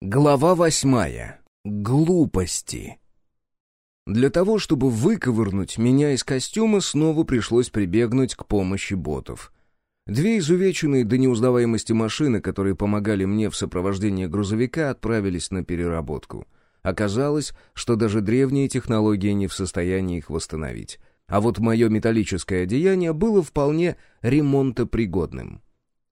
Глава восьмая. Глупости. Для того, чтобы выковырнуть меня из костюма, снова пришлось прибегнуть к помощи ботов. Две изувеченные до неузнаваемости машины, которые помогали мне в сопровождении грузовика, отправились на переработку. Оказалось, что даже древние технологии не в состоянии их восстановить. А вот мое металлическое одеяние было вполне ремонтопригодным.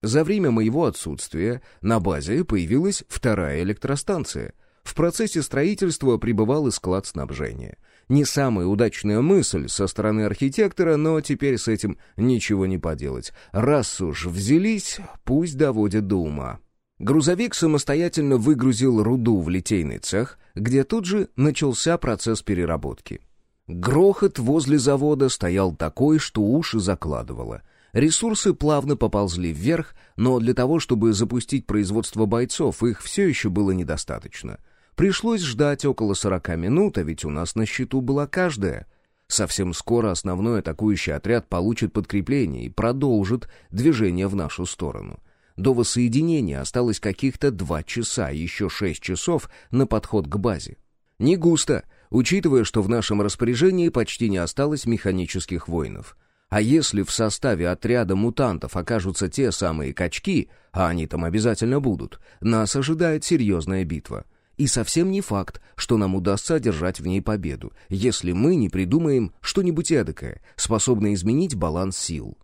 За время моего отсутствия на базе появилась вторая электростанция. В процессе строительства пребывал и склад снабжения. Не самая удачная мысль со стороны архитектора, но теперь с этим ничего не поделать. Раз уж взялись, пусть доводят до ума. Грузовик самостоятельно выгрузил руду в литейный цех, где тут же начался процесс переработки. Грохот возле завода стоял такой, что уши закладывало — Ресурсы плавно поползли вверх, но для того, чтобы запустить производство бойцов, их все еще было недостаточно. Пришлось ждать около 40 минут, а ведь у нас на счету была каждая. Совсем скоро основной атакующий отряд получит подкрепление и продолжит движение в нашу сторону. До воссоединения осталось каких-то два часа, еще шесть часов на подход к базе. Не густо, учитывая, что в нашем распоряжении почти не осталось механических воинов — а если в составе отряда мутантов окажутся те самые качки, а они там обязательно будут, нас ожидает серьезная битва. И совсем не факт, что нам удастся одержать в ней победу, если мы не придумаем что-нибудь эдакое, способное изменить баланс сил.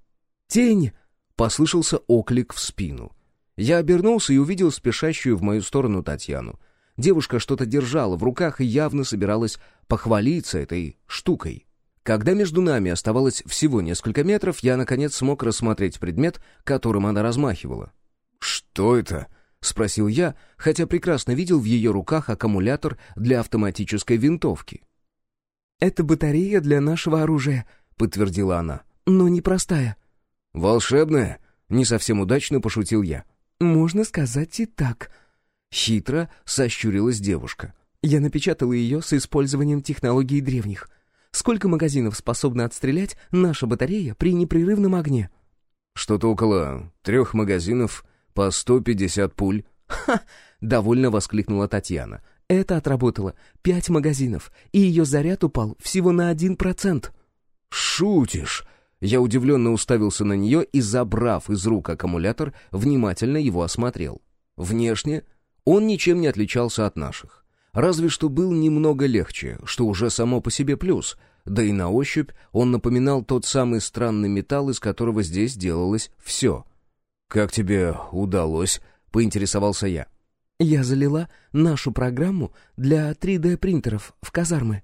«Тень!» — послышался оклик в спину. Я обернулся и увидел спешащую в мою сторону Татьяну. Девушка что-то держала в руках и явно собиралась похвалиться этой штукой. Когда между нами оставалось всего несколько метров, я, наконец, смог рассмотреть предмет, которым она размахивала. «Что это?» — спросил я, хотя прекрасно видел в ее руках аккумулятор для автоматической винтовки. «Это батарея для нашего оружия», — подтвердила она, — «но непростая». «Волшебная?» — не совсем удачно пошутил я. «Можно сказать и так». Хитро сощурилась девушка. «Я напечатала ее с использованием технологий древних». Сколько магазинов способна отстрелять наша батарея при непрерывном огне? Что-то около трех магазинов по 150 пуль. «Ха!» — довольно воскликнула Татьяна. «Это отработало пять магазинов, и ее заряд упал всего на один процент». «Шутишь!» Я удивленно уставился на нее и, забрав из рук аккумулятор, внимательно его осмотрел. Внешне он ничем не отличался от наших. Разве что был немного легче, что уже само по себе плюс, да и на ощупь он напоминал тот самый странный металл, из которого здесь делалось все. «Как тебе удалось?» — поинтересовался я. «Я залила нашу программу для 3D-принтеров в казармы.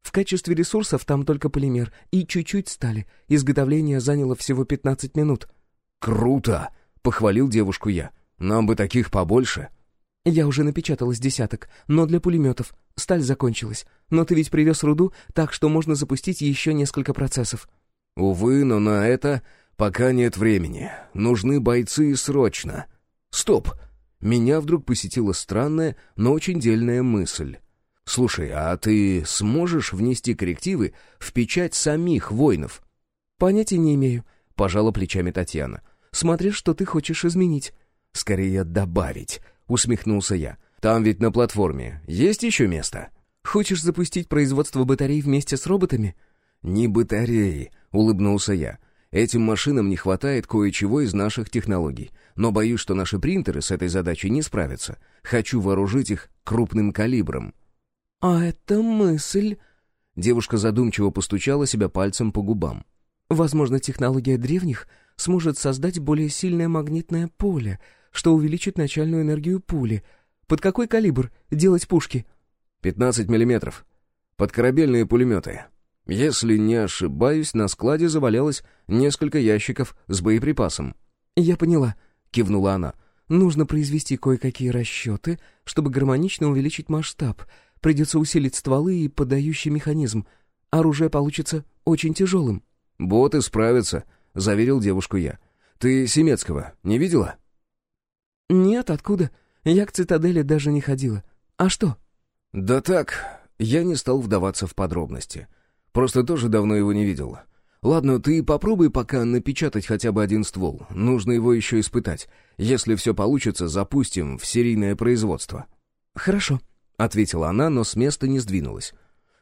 В качестве ресурсов там только полимер и чуть-чуть стали. Изготовление заняло всего 15 минут». «Круто!» — похвалил девушку я. «Нам бы таких побольше». «Я уже напечатала с десяток, но для пулеметов. Сталь закончилась. Но ты ведь привез руду, так что можно запустить еще несколько процессов». «Увы, но на это пока нет времени. Нужны бойцы и срочно». «Стоп!» Меня вдруг посетила странная, но очень дельная мысль. «Слушай, а ты сможешь внести коррективы в печать самих воинов?» «Понятия не имею», — пожала плечами Татьяна. «Смотри, что ты хочешь изменить». «Скорее добавить», усмехнулся я. «Там ведь на платформе есть еще место?» «Хочешь запустить производство батарей вместе с роботами?» «Не батареи», — улыбнулся я. «Этим машинам не хватает кое-чего из наших технологий, но боюсь, что наши принтеры с этой задачей не справятся. Хочу вооружить их крупным калибром». «А это мысль...» Девушка задумчиво постучала себя пальцем по губам. «Возможно, технология древних сможет создать более сильное магнитное поле, что увеличит начальную энергию пули. Под какой калибр делать пушки? 15 миллиметров. Под корабельные пулеметы. Если не ошибаюсь, на складе завалялось несколько ящиков с боеприпасом. «Я поняла», — кивнула она. «Нужно произвести кое-какие расчеты, чтобы гармонично увеличить масштаб. Придется усилить стволы и подающий механизм. Оружие получится очень тяжелым». «Боты справятся», — заверил девушку я. «Ты Семецкого не видела?» «Нет, откуда? Я к цитадели даже не ходила. А что?» «Да так, я не стал вдаваться в подробности. Просто тоже давно его не видел. Ладно, ты попробуй пока напечатать хотя бы один ствол. Нужно его еще испытать. Если все получится, запустим в серийное производство». «Хорошо», — ответила она, но с места не сдвинулась.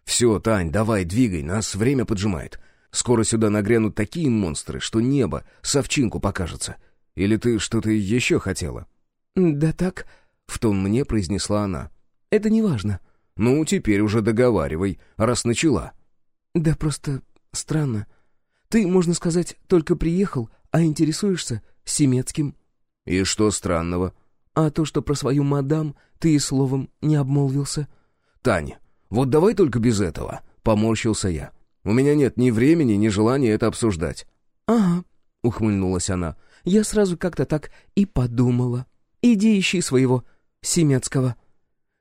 «Все, Тань, давай, двигай, нас время поджимает. Скоро сюда нагрянут такие монстры, что небо совчинку покажется. Или ты что-то еще хотела?» «Да так», — в тон мне произнесла она. «Это не важно». «Ну, теперь уже договаривай, раз начала». «Да просто странно. Ты, можно сказать, только приехал, а интересуешься Семецким». «И что странного?» «А то, что про свою мадам ты и словом не обмолвился». «Таня, вот давай только без этого», — поморщился я. «У меня нет ни времени, ни желания это обсуждать». «Ага», — ухмыльнулась она. «Я сразу как-то так и подумала. Иди ищи своего Семецкого».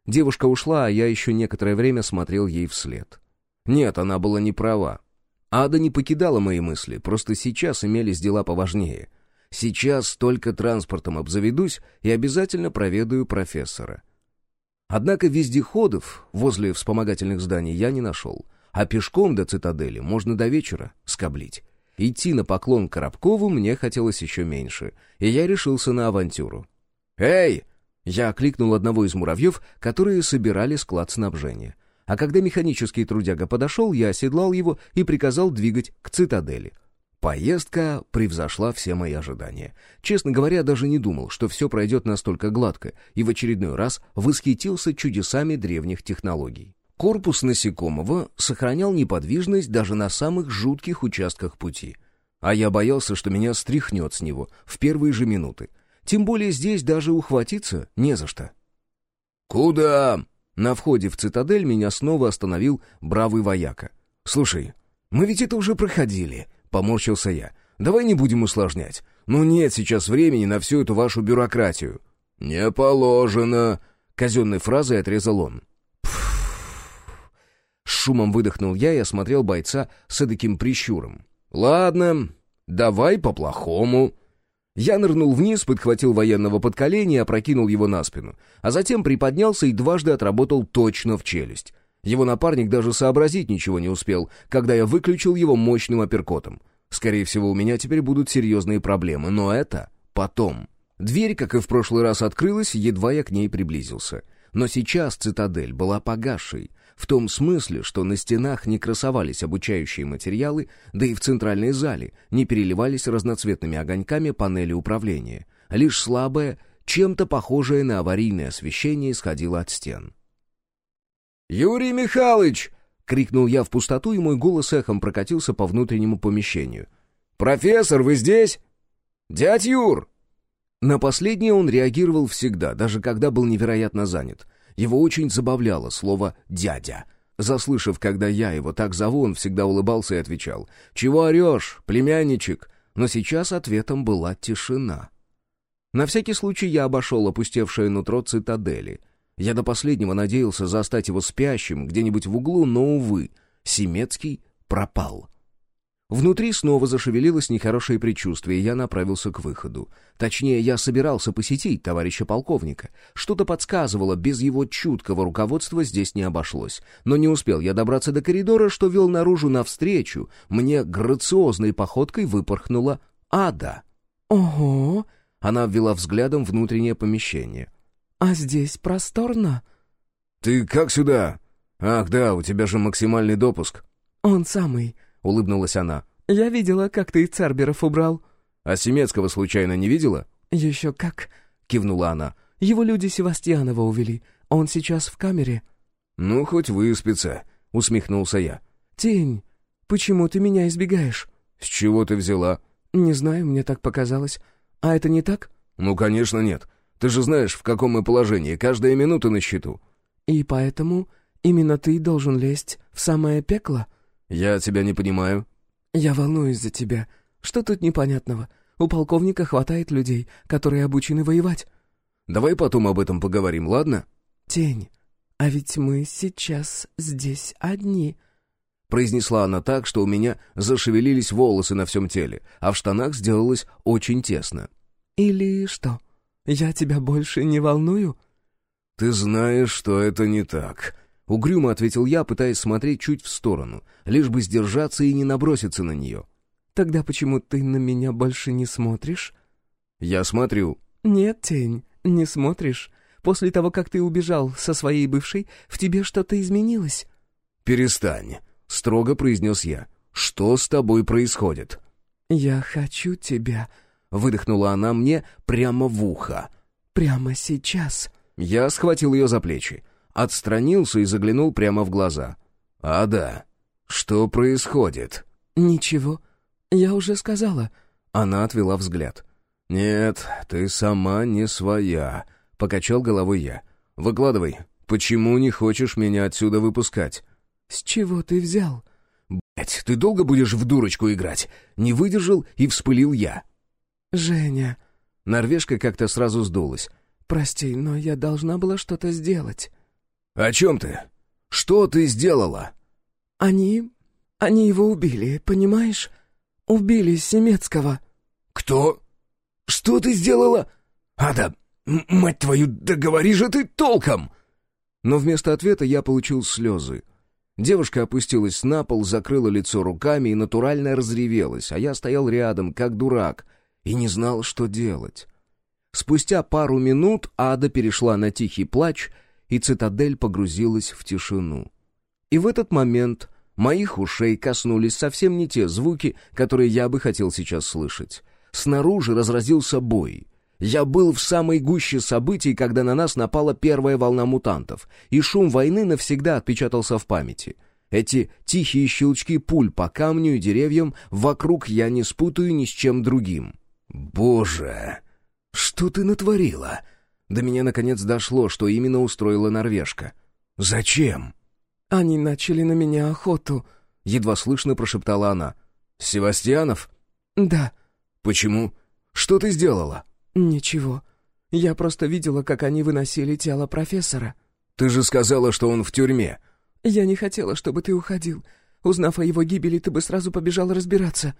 Девушка ушла, а я еще некоторое время смотрел ей вслед. Нет, она была не права. Ада не покидала мои мысли, просто сейчас имелись дела поважнее. Сейчас только транспортом обзаведусь и обязательно проведаю профессора. Однако вездеходов возле вспомогательных зданий я не нашел, а пешком до цитадели можно до вечера скоблить. Идти на поклон Коробкову мне хотелось еще меньше, и я решился на авантюру. «Эй!» Я окликнул одного из муравьев, которые собирали склад снабжения. А когда механический трудяга подошел, я оседлал его и приказал двигать к цитадели. Поездка превзошла все мои ожидания. Честно говоря, даже не думал, что все пройдет настолько гладко, и в очередной раз восхитился чудесами древних технологий. Корпус насекомого сохранял неподвижность даже на самых жутких участках пути. А я боялся, что меня стряхнет с него в первые же минуты. Тем более здесь даже ухватиться не за что. «Куда?» На входе в цитадель меня снова остановил бравый вояка. «Слушай, мы ведь это уже проходили», — поморщился я. «Давай не будем усложнять. Ну нет сейчас времени на всю эту вашу бюрократию». «Не положено», — казенной фразой отрезал он. С шумом выдохнул я и осмотрел бойца с эдаким прищуром. «Ладно, давай по-плохому». Я нырнул вниз, подхватил военного под колени и опрокинул его на спину, а затем приподнялся и дважды отработал точно в челюсть. Его напарник даже сообразить ничего не успел, когда я выключил его мощным апперкотом. Скорее всего, у меня теперь будут серьезные проблемы, но это потом. Дверь, как и в прошлый раз, открылась, едва я к ней приблизился. Но сейчас цитадель была погасшей, в том смысле, что на стенах не красовались обучающие материалы, да и в центральной зале не переливались разноцветными огоньками панели управления. Лишь слабое, чем-то похожее на аварийное освещение исходило от стен. «Юрий Михайлович!» — крикнул я в пустоту, и мой голос эхом прокатился по внутреннему помещению. «Профессор, вы здесь? Дядь Юр!» На последнее он реагировал всегда, даже когда был невероятно занят — его очень забавляло слово «дядя». Заслышав, когда я его так зову, он всегда улыбался и отвечал «Чего орешь, племянничек?» Но сейчас ответом была тишина. На всякий случай я обошел опустевшее нутро цитадели. Я до последнего надеялся застать его спящим где-нибудь в углу, но, увы, Семецкий пропал. Внутри снова зашевелилось нехорошее предчувствие, и я направился к выходу. Точнее, я собирался посетить товарища полковника. Что-то подсказывало, без его чуткого руководства здесь не обошлось. Но не успел я добраться до коридора, что вел наружу навстречу. Мне грациозной походкой выпорхнула Ада. «Ого!» Она ввела взглядом внутреннее помещение. «А здесь просторно?» «Ты как сюда? Ах да, у тебя же максимальный допуск». «Он самый». — улыбнулась она. «Я видела, как ты Церберов убрал». «А Семецкого случайно не видела?» «Еще как», — кивнула она. «Его люди Севастьянова увели. Он сейчас в камере». «Ну, хоть выспится», — усмехнулся я. «Тень, почему ты меня избегаешь?» «С чего ты взяла?» «Не знаю, мне так показалось. А это не так?» «Ну, конечно, нет. Ты же знаешь, в каком мы положении. Каждая минута на счету». «И поэтому именно ты должен лезть в самое пекло?» «Я тебя не понимаю». «Я волнуюсь за тебя. Что тут непонятного? У полковника хватает людей, которые обучены воевать». «Давай потом об этом поговорим, ладно?» «Тень, а ведь мы сейчас здесь одни», — произнесла она так, что у меня зашевелились волосы на всем теле, а в штанах сделалось очень тесно. «Или что, я тебя больше не волную?» «Ты знаешь, что это не так», Угрюмо ответил я, пытаясь смотреть чуть в сторону, лишь бы сдержаться и не наброситься на нее. «Тогда почему ты на меня больше не смотришь?» «Я смотрю». «Нет, тень, не смотришь, После того, как ты убежал со своей бывшей, в тебе что-то изменилось?» «Перестань», — строго произнес я. «Что с тобой происходит?» «Я хочу тебя», — выдохнула она мне прямо в ухо. «Прямо сейчас». Я схватил ее за плечи, отстранился и заглянул прямо в глаза. «Ада, что происходит?» «Ничего. Я уже сказала». Она отвела взгляд. «Нет, ты сама не своя», — покачал головой я. «Выкладывай, почему не хочешь меня отсюда выпускать?» «С чего ты взял?» «Блядь, ты долго будешь в дурочку играть?» Не выдержал и вспылил я. «Женя...» Норвежка как-то сразу сдулась. «Прости, но я должна была что-то сделать». «О чем ты? Что ты сделала?» «Они... они его убили, понимаешь? Убили Семецкого». «Кто? Что ты сделала? Ада, мать твою, да говори же ты толком!» Но вместо ответа я получил слезы. Девушка опустилась на пол, закрыла лицо руками и натурально разревелась, а я стоял рядом, как дурак, и не знал, что делать. Спустя пару минут ада перешла на тихий плач, и цитадель погрузилась в тишину. И в этот момент моих ушей коснулись совсем не те звуки, которые я бы хотел сейчас слышать. Снаружи разразился бой. Я был в самой гуще событий, когда на нас напала первая волна мутантов, и шум войны навсегда отпечатался в памяти. Эти тихие щелчки пуль по камню и деревьям вокруг я не спутаю ни с чем другим. «Боже! Что ты натворила?» До меня наконец дошло, что именно устроила норвежка. «Зачем?» «Они начали на меня охоту», — едва слышно прошептала она. «Севастьянов?» «Да». «Почему? Что ты сделала?» «Ничего. Я просто видела, как они выносили тело профессора». «Ты же сказала, что он в тюрьме». «Я не хотела, чтобы ты уходил. Узнав о его гибели, ты бы сразу побежал разбираться».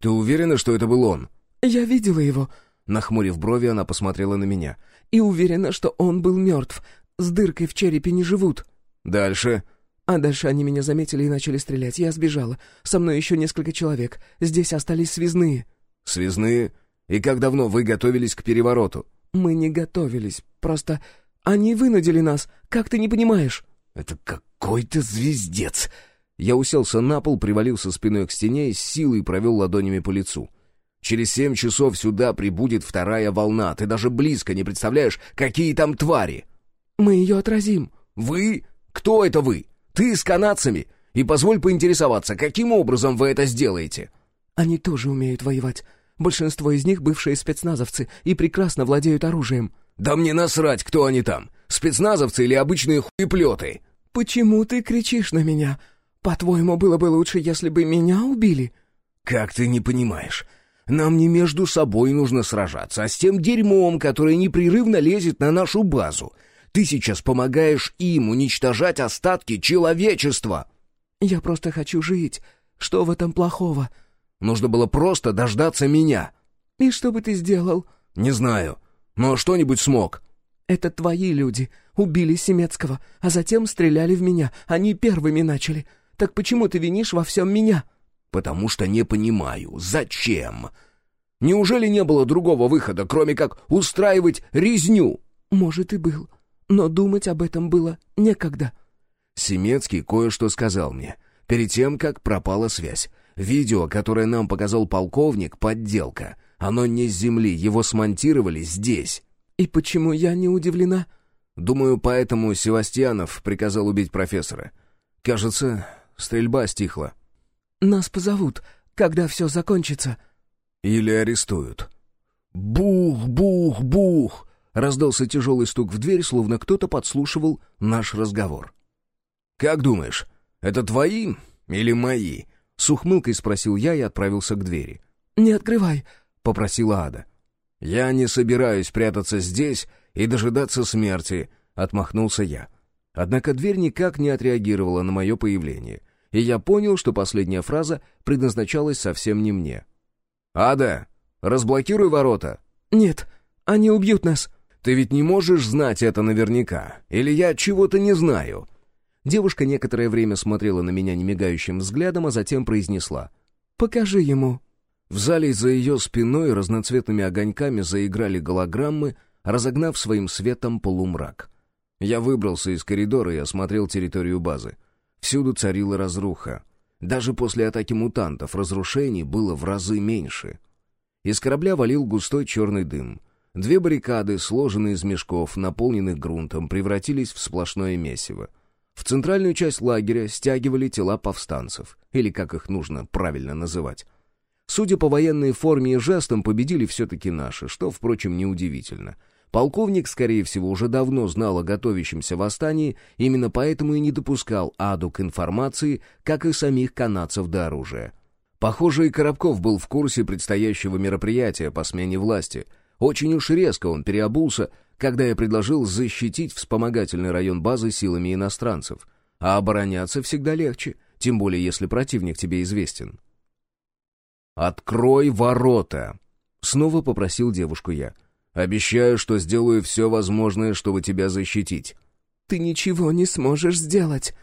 «Ты уверена, что это был он?» «Я видела его». Нахмурив брови, она посмотрела на меня. «И уверена, что он был мертв. С дыркой в черепе не живут». «Дальше?» А дальше они меня заметили и начали стрелять. Я сбежала. Со мной еще несколько человек. Здесь остались связные». «Связные? И как давно вы готовились к перевороту?» «Мы не готовились. Просто они вынудили нас. Как ты не понимаешь?» «Это какой-то звездец!» Я уселся на пол, привалился спиной к стене и с силой провел ладонями по лицу. «Через семь часов сюда прибудет вторая волна. Ты даже близко не представляешь, какие там твари!» «Мы ее отразим». «Вы? Кто это вы? Ты с канадцами? И позволь поинтересоваться, каким образом вы это сделаете?» «Они тоже умеют воевать. Большинство из них бывшие спецназовцы и прекрасно владеют оружием». «Да мне насрать, кто они там, спецназовцы или обычные хуеплеты!» «Почему ты кричишь на меня? По-твоему, было бы лучше, если бы меня убили?» «Как ты не понимаешь? Нам не между собой нужно сражаться, а с тем дерьмом, которое непрерывно лезет на нашу базу. Ты сейчас помогаешь им уничтожать остатки человечества!» «Я просто хочу жить. Что в этом плохого?» «Нужно было просто дождаться меня». «И что бы ты сделал?» «Не знаю. Но что-нибудь смог». «Это твои люди. Убили Семецкого, а затем стреляли в меня. Они первыми начали. Так почему ты винишь во всем меня?» «Потому что не понимаю, зачем? Неужели не было другого выхода, кроме как устраивать резню?» «Может, и был. Но думать об этом было некогда». Семецкий кое-что сказал мне. Перед тем, как пропала связь. Видео, которое нам показал полковник, подделка. Оно не с земли, его смонтировали здесь. «И почему я не удивлена?» Думаю, поэтому Севастьянов приказал убить профессора. Кажется, стрельба стихла. «Нас позовут, когда все закончится». «Или арестуют». «Бух-бух-бух!» Раздался тяжелый стук в дверь, словно кто-то подслушивал наш разговор. «Как думаешь, это твои или мои?» С ухмылкой спросил я и отправился к двери. «Не открывай», — попросила Ада. «Я не собираюсь прятаться здесь и дожидаться смерти», — отмахнулся я. Однако дверь никак не отреагировала на мое появление, и я понял, что последняя фраза предназначалась совсем не мне. «Ада, разблокируй ворота!» «Нет, они убьют нас!» «Ты ведь не можешь знать это наверняка, или я чего-то не знаю?» Девушка некоторое время смотрела на меня немигающим взглядом, а затем произнесла. «Покажи ему». В зале за ее спиной разноцветными огоньками заиграли голограммы, разогнав своим светом полумрак. Я выбрался из коридора и осмотрел территорию базы. Всюду царила разруха. Даже после атаки мутантов разрушений было в разы меньше. Из корабля валил густой черный дым. Две баррикады, сложенные из мешков, наполненных грунтом, превратились в сплошное месиво. В центральную часть лагеря стягивали тела повстанцев, или как их нужно правильно называть. Судя по военной форме и жестам, победили все-таки наши, что, впрочем, неудивительно. Полковник, скорее всего, уже давно знал о готовящемся восстании, именно поэтому и не допускал Аду к информации, как и самих канадцев до оружия. Похоже, и Коробков был в курсе предстоящего мероприятия по смене власти. Очень уж резко он переобулся, когда я предложил защитить вспомогательный район базы силами иностранцев. А обороняться всегда легче, тем более если противник тебе известен. «Открой ворота!» — снова попросил девушку я. «Обещаю, что сделаю все возможное, чтобы тебя защитить». «Ты ничего не сможешь сделать».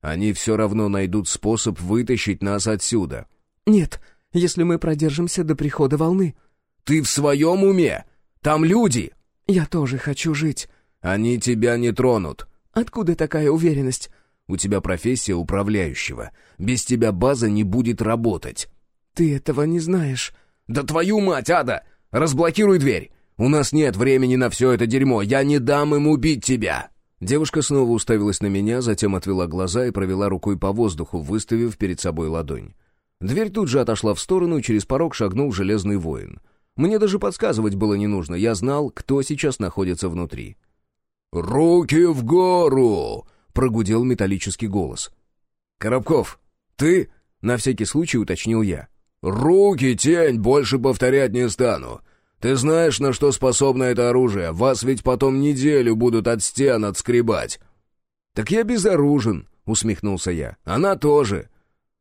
«Они все равно найдут способ вытащить нас отсюда». «Нет, если мы продержимся до прихода волны». «Ты в своем уме? Там люди!» «Я тоже хочу жить». «Они тебя не тронут». «Откуда такая уверенность?» «У тебя профессия управляющего. Без тебя база не будет работать». «Ты этого не знаешь». «Да твою мать, Ада! Разблокируй дверь! У нас нет времени на все это дерьмо, я не дам им убить тебя!» Девушка снова уставилась на меня, затем отвела глаза и провела рукой по воздуху, выставив перед собой ладонь. Дверь тут же отошла в сторону, и через порог шагнул железный воин. Мне даже подсказывать было не нужно, я знал, кто сейчас находится внутри. «Руки в гору!» — прогудел металлический голос. «Коробков, ты?» — на всякий случай уточнил я. «Руки, тень, больше повторять не стану. Ты знаешь, на что способно это оружие? Вас ведь потом неделю будут от стен отскребать». «Так я безоружен», — усмехнулся я. «Она тоже».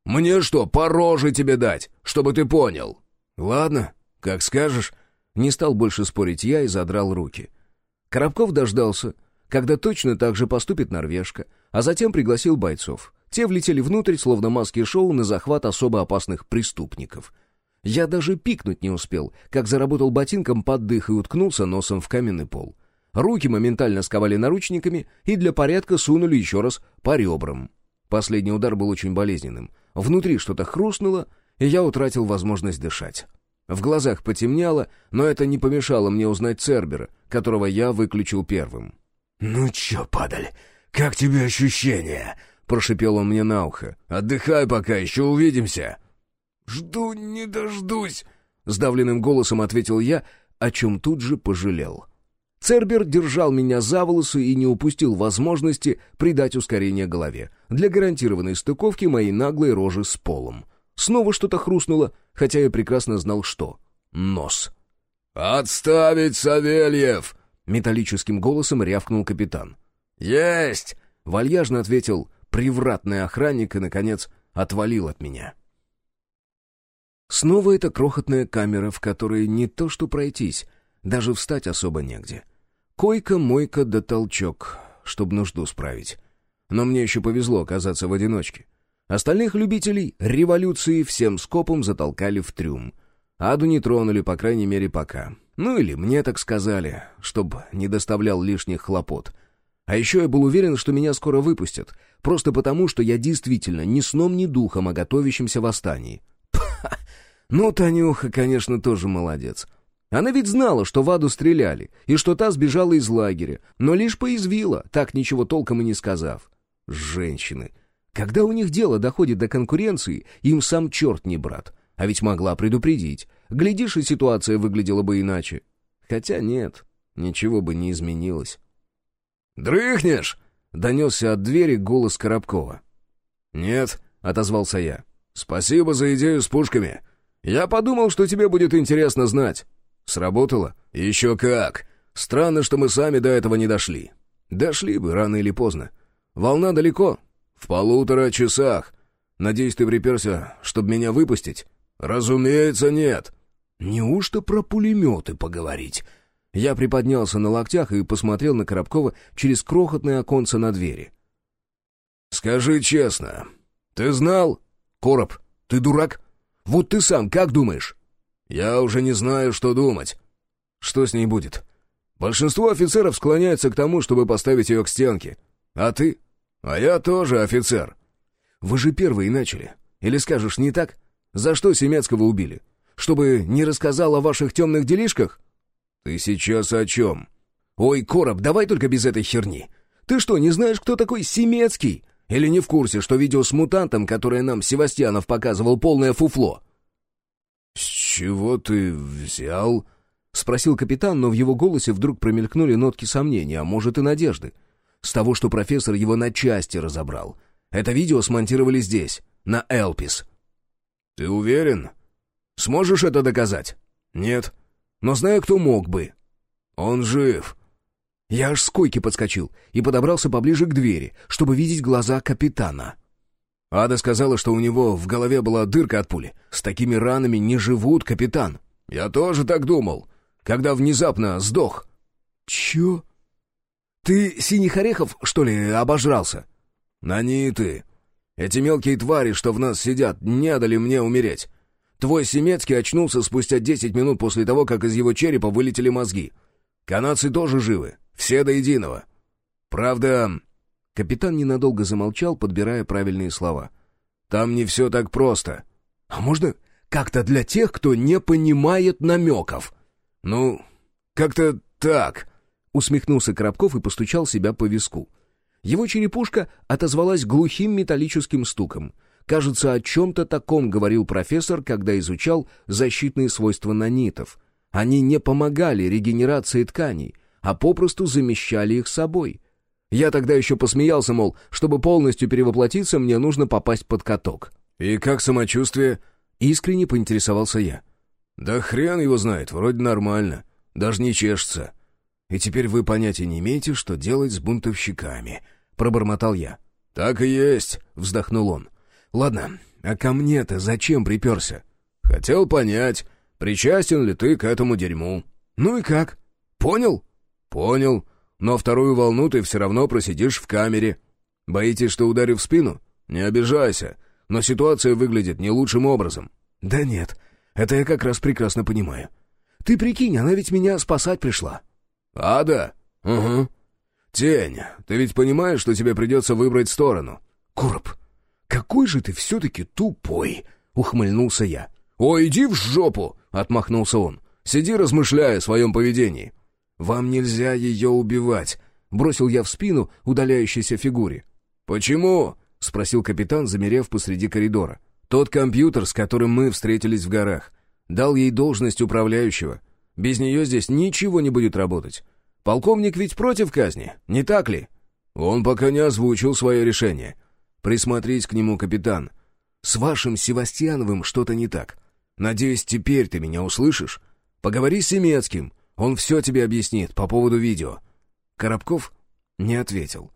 «Мне что, по роже тебе дать, чтобы ты понял?» «Ладно, как скажешь». Не стал больше спорить я и задрал руки. Коробков дождался, когда точно так же поступит норвежка, а затем пригласил бойцов. Те влетели внутрь, словно маски-шоу, на захват особо опасных преступников. Я даже пикнуть не успел, как заработал ботинком под дых и уткнулся носом в каменный пол. Руки моментально сковали наручниками и для порядка сунули еще раз по ребрам. Последний удар был очень болезненным. Внутри что-то хрустнуло, и я утратил возможность дышать. В глазах потемнело, но это не помешало мне узнать Цербера, которого я выключил первым. «Ну чё, падаль, как тебе ощущения?» — прошипел он мне на ухо. «Отдыхай пока, еще увидимся». «Жду не дождусь», — сдавленным голосом ответил я, о чем тут же пожалел. Цербер держал меня за волосы и не упустил возможности придать ускорение голове для гарантированной стыковки моей наглой рожи с полом. Снова что-то хрустнуло, хотя я прекрасно знал, что. Нос. «Отставить, Савельев!» — металлическим голосом рявкнул капитан. «Есть!» — вальяжно ответил привратный охранник и, наконец, отвалил от меня. Снова эта крохотная камера, в которой не то что пройтись, даже встать особо негде. Койка, мойка да толчок, чтобы нужду справить. Но мне еще повезло оказаться в одиночке. Остальных любителей революции всем скопом затолкали в трюм. Аду не тронули, по крайней мере, пока. Ну или мне так сказали, чтобы не доставлял лишних хлопот. А еще я был уверен, что меня скоро выпустят, просто потому, что я действительно ни сном, ни духом о готовящемся восстании. Пха! Ну, Танюха, конечно, тоже молодец. Она ведь знала, что в Аду стреляли, и что та сбежала из лагеря, но лишь поязвила, так ничего толком и не сказав. Женщины. Когда у них дело доходит до конкуренции, им сам черт не брат. А ведь могла предупредить. Глядишь, и ситуация выглядела бы иначе. Хотя нет, ничего бы не изменилось. «Дрыхнешь?» — донесся от двери голос Коробкова. «Нет», — отозвался я. «Спасибо за идею с пушками. Я подумал, что тебе будет интересно знать». «Сработало?» «Еще как! Странно, что мы сами до этого не дошли». «Дошли бы, рано или поздно. Волна далеко?» «В полутора часах. Надеюсь, ты приперся, чтобы меня выпустить?» «Разумеется, нет». «Неужто про пулеметы поговорить?» Я приподнялся на локтях и посмотрел на Коробкова через крохотное оконце на двери. «Скажи честно, ты знал?» «Короб, ты дурак? Вот ты сам как думаешь?» «Я уже не знаю, что думать». «Что с ней будет?» Большинство офицеров склоняются к тому, чтобы поставить ее к стенке. А ты? А я тоже офицер. Вы же первые начали. Или скажешь, не так? За что Семецкого убили? Чтобы не рассказал о ваших темных делишках? Ты сейчас о чем? Ой, Короб, давай только без этой херни. Ты что, не знаешь, кто такой Семецкий? Или не в курсе, что видео с мутантом, которое нам Севастьянов показывал, полное фуфло? «С чего ты взял?» — спросил капитан, но в его голосе вдруг промелькнули нотки сомнения, а может и надежды. С того, что профессор его на части разобрал. Это видео смонтировали здесь, на Элпис. «Ты уверен? Сможешь это доказать?» «Нет. Но знаю, кто мог бы». «Он жив». Я аж с койки подскочил и подобрался поближе к двери, чтобы видеть глаза капитана. Ада сказала, что у него в голове была дырка от пули. С такими ранами не живут, капитан. Я тоже так думал, когда внезапно сдох. Чё? Ты синих орехов, что ли, обожрался? Нани ты. Эти мелкие твари, что в нас сидят, не дали мне умереть. Твой Семецкий очнулся спустя десять минут после того, как из его черепа вылетели мозги. Канадцы тоже живы, все до единого. Правда, капитан ненадолго замолчал, подбирая правильные слова. Там не все так просто. А можно как-то для тех, кто не понимает намеков? Ну, как-то так, усмехнулся Коробков и постучал себя по виску. Его черепушка отозвалась глухим металлическим стуком. Кажется, о чем-то таком говорил профессор, когда изучал защитные свойства нанитов. Они не помогали регенерации тканей, а попросту замещали их собой. Я тогда еще посмеялся, мол, чтобы полностью перевоплотиться, мне нужно попасть под каток. «И как самочувствие?» — искренне поинтересовался я. «Да хрен его знает, вроде нормально, даже не чешется». «И теперь вы понятия не имеете, что делать с бунтовщиками», — пробормотал я. «Так и есть», — вздохнул он. «Ладно, а ко мне-то зачем приперся?» «Хотел понять, причастен ли ты к этому дерьму». «Ну и как? Понял?» «Понял. Но вторую волну ты все равно просидишь в камере. Боитесь, что ударю в спину? Не обижайся. Но ситуация выглядит не лучшим образом». «Да нет, это я как раз прекрасно понимаю. Ты прикинь, она ведь меня спасать пришла». «Ада? Угу. Тень, ты ведь понимаешь, что тебе придется выбрать сторону?» «Куроб, какой же ты все-таки тупой!» — ухмыльнулся я. «Ой, иди в жопу!» — отмахнулся он. «Сиди, размышляя о своем поведении». «Вам нельзя ее убивать», — бросил я в спину удаляющейся фигуре. «Почему?» — спросил капитан, замерев посреди коридора. «Тот компьютер, с которым мы встретились в горах, дал ей должность управляющего. Без нее здесь ничего не будет работать. Полковник ведь против казни, не так ли?» «Он пока не озвучил свое решение. Присмотрись к нему, капитан. С вашим Севастьяновым что-то не так. Надеюсь, теперь ты меня услышишь? Поговори с Семецким, он все тебе объяснит по поводу видео». Коробков не ответил.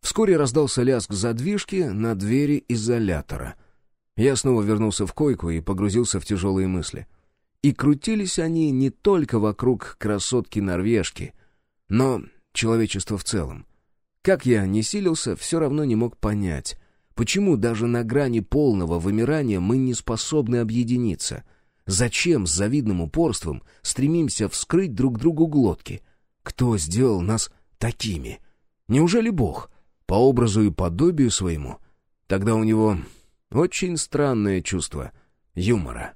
Вскоре раздался лязг задвижки на двери изолятора. Я снова вернулся в койку и погрузился в тяжелые мысли. И крутились они не только вокруг красотки-норвежки, но человечества в целом. Как я не силился, все равно не мог понять, почему даже на грани полного вымирания мы не способны объединиться. Зачем с завидным упорством стремимся вскрыть друг другу глотки? Кто сделал нас такими? Неужели Бог? По образу и подобию своему? Тогда у него очень странное чувство юмора.